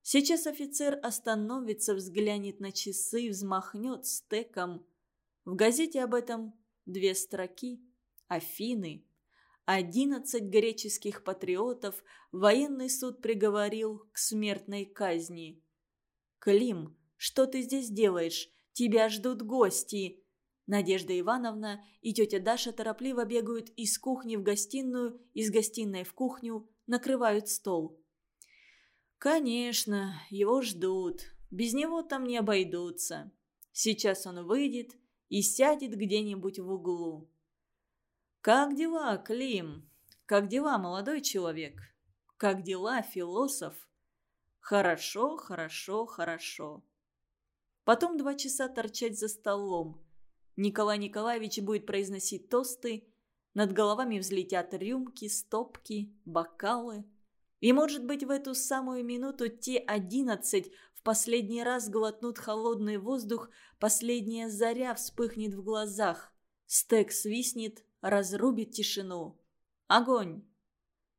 Сейчас офицер остановится, взглянет на часы, взмахнет стеком. В газете об этом две строки, Афины. Одиннадцать греческих патриотов военный суд приговорил к смертной казни. «Клим, что ты здесь делаешь? Тебя ждут гости!» Надежда Ивановна и тетя Даша торопливо бегают из кухни в гостиную, из гостиной в кухню, накрывают стол. «Конечно, его ждут. Без него там не обойдутся. Сейчас он выйдет, и сядет где-нибудь в углу. «Как дела, Клим? Как дела, молодой человек? Как дела, философ?» «Хорошо, хорошо, хорошо». Потом два часа торчать за столом. Николай Николаевич будет произносить тосты, над головами взлетят рюмки, стопки, бокалы. И, может быть, в эту самую минуту те одиннадцать последний раз глотнут холодный воздух, последняя заря вспыхнет в глазах. Стек свистнет, разрубит тишину. Огонь!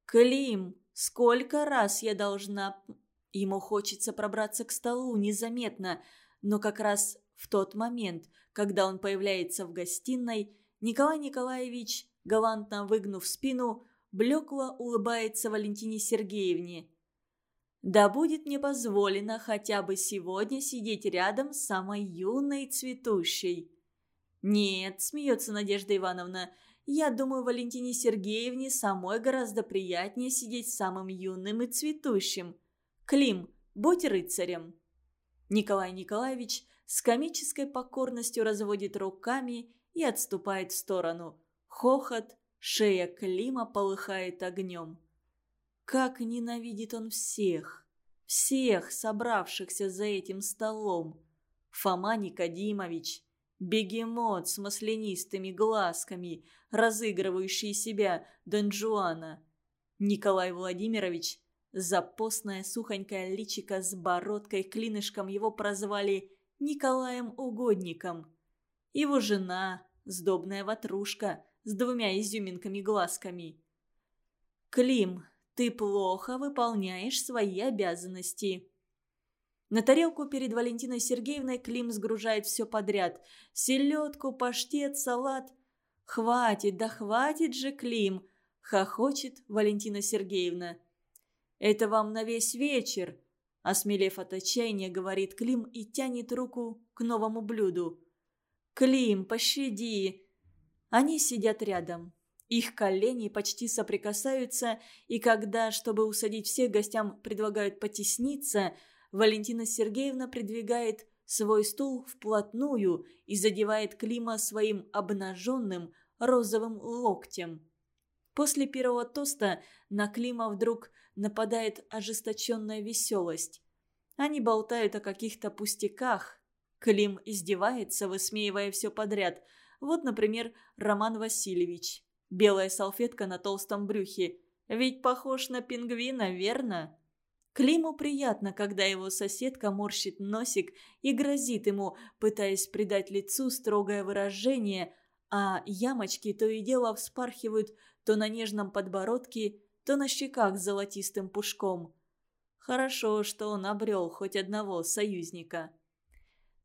Клим, сколько раз я должна... Ему хочется пробраться к столу незаметно, но как раз в тот момент, когда он появляется в гостиной, Николай Николаевич, галантно выгнув спину, блекло улыбается Валентине Сергеевне. «Да будет мне позволено хотя бы сегодня сидеть рядом с самой юной цветущей». «Нет», – смеется Надежда Ивановна, – «я думаю, Валентине Сергеевне самой гораздо приятнее сидеть с самым юным и цветущим. Клим, будь рыцарем». Николай Николаевич с комической покорностью разводит руками и отступает в сторону. Хохот, шея Клима полыхает огнем. Как ненавидит он всех, всех собравшихся за этим столом. Фома Никодимович, бегемот с маслянистыми глазками, разыгрывающий себя Дон Жуана. Николай Владимирович, запостное сухонькое личико с бородкой-клинышком его прозвали Николаем Угодником. Его жена, сдобная ватрушка с двумя изюминками-глазками. «Клим, ты плохо выполняешь свои обязанности». На тарелку перед Валентиной Сергеевной Клим сгружает все подряд. Селедку, паштет, салат. «Хватит, да хватит же, Клим!» – хохочет Валентина Сергеевна. «Это вам на весь вечер!» Осмелев от отчаяния, говорит Клим и тянет руку к новому блюду. «Клим, пощади!» Они сидят рядом. Их колени почти соприкасаются, и когда, чтобы усадить всех, гостям предлагают потесниться, Валентина Сергеевна придвигает свой стул вплотную и задевает Клима своим обнаженным розовым локтем. После первого тоста на Клима вдруг нападает ожесточенная веселость. Они болтают о каких-то пустяках. Клим издевается, высмеивая все подряд. Вот, например, Роман Васильевич. Белая салфетка на толстом брюхе. Ведь похож на пингвина, верно? Климу приятно, когда его соседка морщит носик и грозит ему, пытаясь придать лицу строгое выражение, а ямочки то и дело вспархивают то на нежном подбородке, то на щеках с золотистым пушком. Хорошо, что он обрел хоть одного союзника.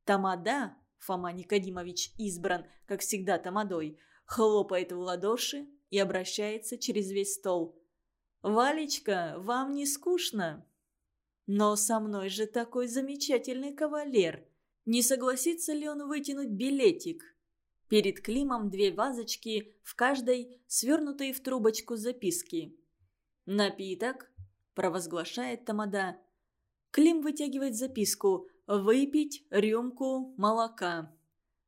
Тамада, Фома Никодимович избран, как всегда, тамадой, хлопает в ладоши и обращается через весь стол. «Валечка, вам не скучно?» «Но со мной же такой замечательный кавалер. Не согласится ли он вытянуть билетик?» Перед Климом две вазочки, в каждой свернутые в трубочку записки. «Напиток», – провозглашает Тамада. Клим вытягивает записку «Выпить рюмку молока».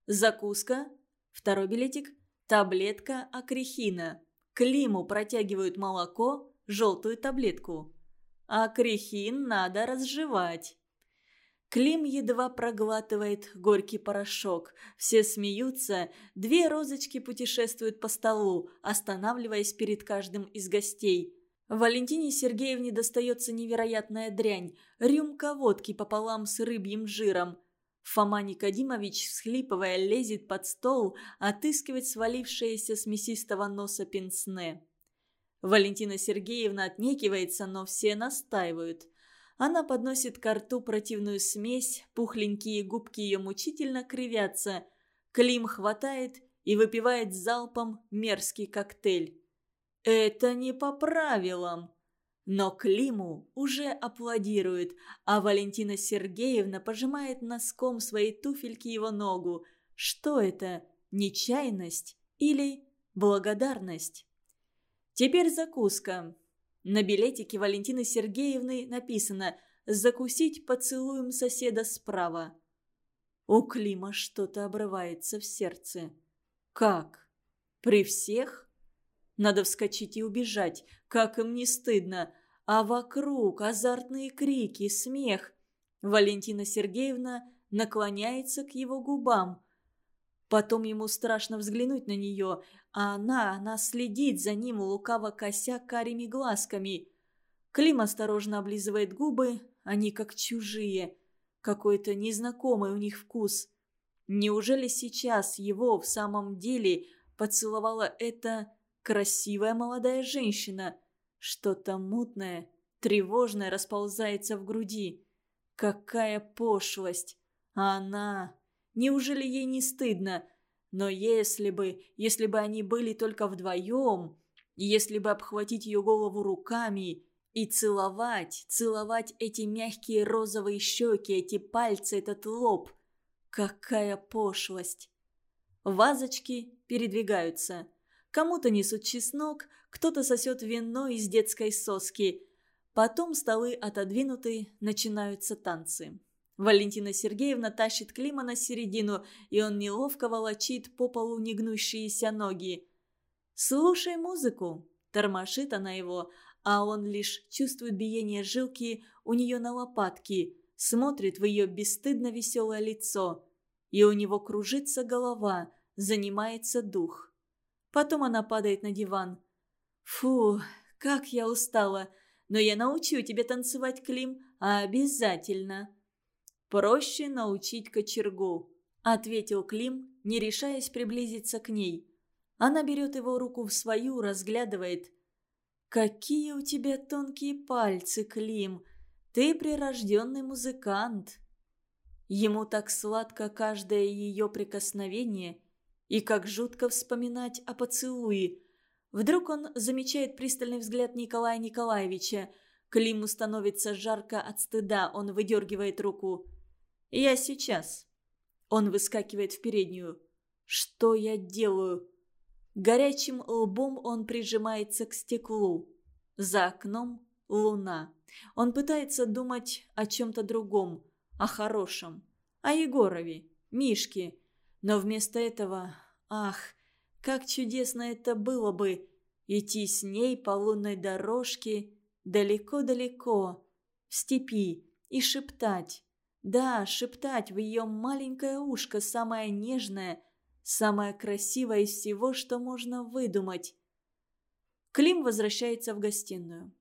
Закуска, второй билетик, таблетка акрихина. Климу протягивают молоко, желтую таблетку. Акрихин надо разжевать. Клим едва проглатывает горький порошок. Все смеются. Две розочки путешествуют по столу, останавливаясь перед каждым из гостей. Валентине Сергеевне достается невероятная дрянь. Рюмка водки пополам с рыбьим жиром. Фома Никодимович, схлипывая, лезет под стол, отыскивать свалившееся с мясистого носа пенсне. Валентина Сергеевна отнекивается, но все настаивают – она подносит к рту противную смесь, пухленькие губки ее мучительно кривятся. Клим хватает и выпивает залпом мерзкий коктейль. Это не по правилам. Но Климу уже аплодирует, а Валентина Сергеевна пожимает носком своей туфельки его ногу. Что это? Нечаянность или благодарность? Теперь закуска. На билетике Валентины Сергеевны написано «Закусить поцелуем соседа справа». У Клима что-то обрывается в сердце. Как? При всех? Надо вскочить и убежать. Как им не стыдно. А вокруг азартные крики, смех. Валентина Сергеевна наклоняется к его губам. Потом ему страшно взглянуть на нее, а она, она следит за ним, лукаво кося карими глазками. Клим осторожно облизывает губы, они как чужие. Какой-то незнакомый у них вкус. Неужели сейчас его в самом деле поцеловала эта красивая молодая женщина? Что-то мутное, тревожное расползается в груди. Какая пошлость! А она... Неужели ей не стыдно? Но если бы, если бы они были только вдвоем, если бы обхватить ее голову руками и целовать, целовать эти мягкие розовые щеки, эти пальцы, этот лоб. Какая пошлость! Вазочки передвигаются. Кому-то несут чеснок, кто-то сосет вино из детской соски. Потом столы отодвинуты, начинаются танцы. Валентина Сергеевна тащит Клима на середину, и он неловко волочит по полу негнущиеся ноги. «Слушай музыку!» – тормошит она его, а он лишь чувствует биение жилки у нее на лопатке, смотрит в ее бесстыдно веселое лицо. И у него кружится голова, занимается дух. Потом она падает на диван. «Фу, как я устала! Но я научу тебя танцевать, Клим, обязательно!» «Проще научить кочергу», — ответил Клим, не решаясь приблизиться к ней. Она берет его руку в свою, разглядывает. «Какие у тебя тонкие пальцы, Клим! Ты прирожденный музыкант!» Ему так сладко каждое ее прикосновение, и как жутко вспоминать о поцелуе. Вдруг он замечает пристальный взгляд Николая Николаевича. Климу становится жарко от стыда, он выдергивает руку. «Я сейчас». Он выскакивает в переднюю. «Что я делаю?» Горячим лбом он прижимается к стеклу. За окном луна. Он пытается думать о чем-то другом, о хорошем, о Егорове, Мишке. Но вместо этого, ах, как чудесно это было бы, идти с ней по лунной дорожке далеко-далеко, в степи, и шептать, да, шептать в ее маленькое ушко самое нежное, самое красивое из всего, что можно выдумать. Клим возвращается в гостиную.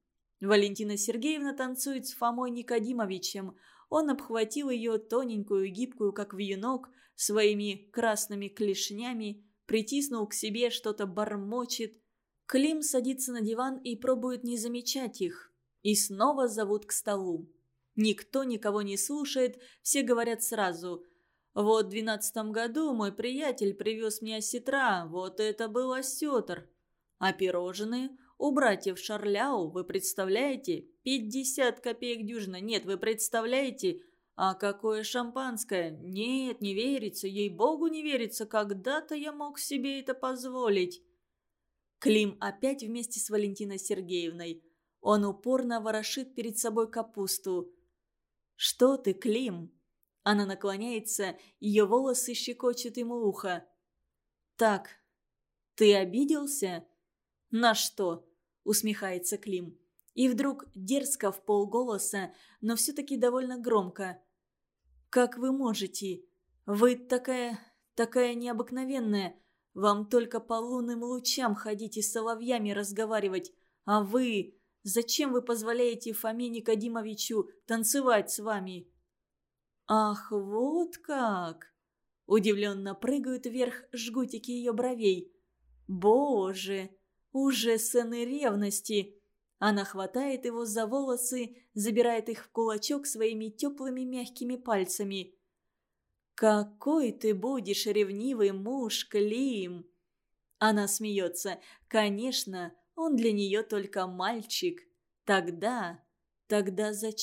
Валентина Сергеевна танцует с Фомой Никодимовичем. Он обхватил ее тоненькую, гибкую, как вьюнок, своими красными клешнями, притиснул к себе, что-то бормочет. Клим садится на диван и пробует не замечать их. И снова зовут к столу. Никто никого не слушает, все говорят сразу. «Вот в двенадцатом году мой приятель привез мне осетра, вот это был осетр. А пирожные у братьев Шарляу, вы представляете, пятьдесят копеек дюжина. Нет, вы представляете, а какое шампанское? Нет, не верится, ей-богу не верится, когда-то я мог себе это позволить». Клим опять вместе с Валентиной Сергеевной. Он упорно ворошит перед собой капусту. «Что ты, Клим?» Она наклоняется, ее волосы щекочут ему ухо. «Так, ты обиделся?» «На что?» – усмехается Клим. И вдруг дерзко в полголоса, но все-таки довольно громко. «Как вы можете? Вы такая... такая необыкновенная. Вам только по лунным лучам ходить и с соловьями разговаривать. А вы... Зачем вы позволяете Фоме Никодимовичу танцевать с вами?» «Ах, вот как!» Удивленно прыгают вверх жгутики ее бровей. «Боже! Уже сцены ревности!» Она хватает его за волосы, забирает их в кулачок своими теплыми мягкими пальцами. «Какой ты будешь ревнивый муж, Клим!» Она смеется. «Конечно, он для нее только мальчик. Тогда... Тогда зачем?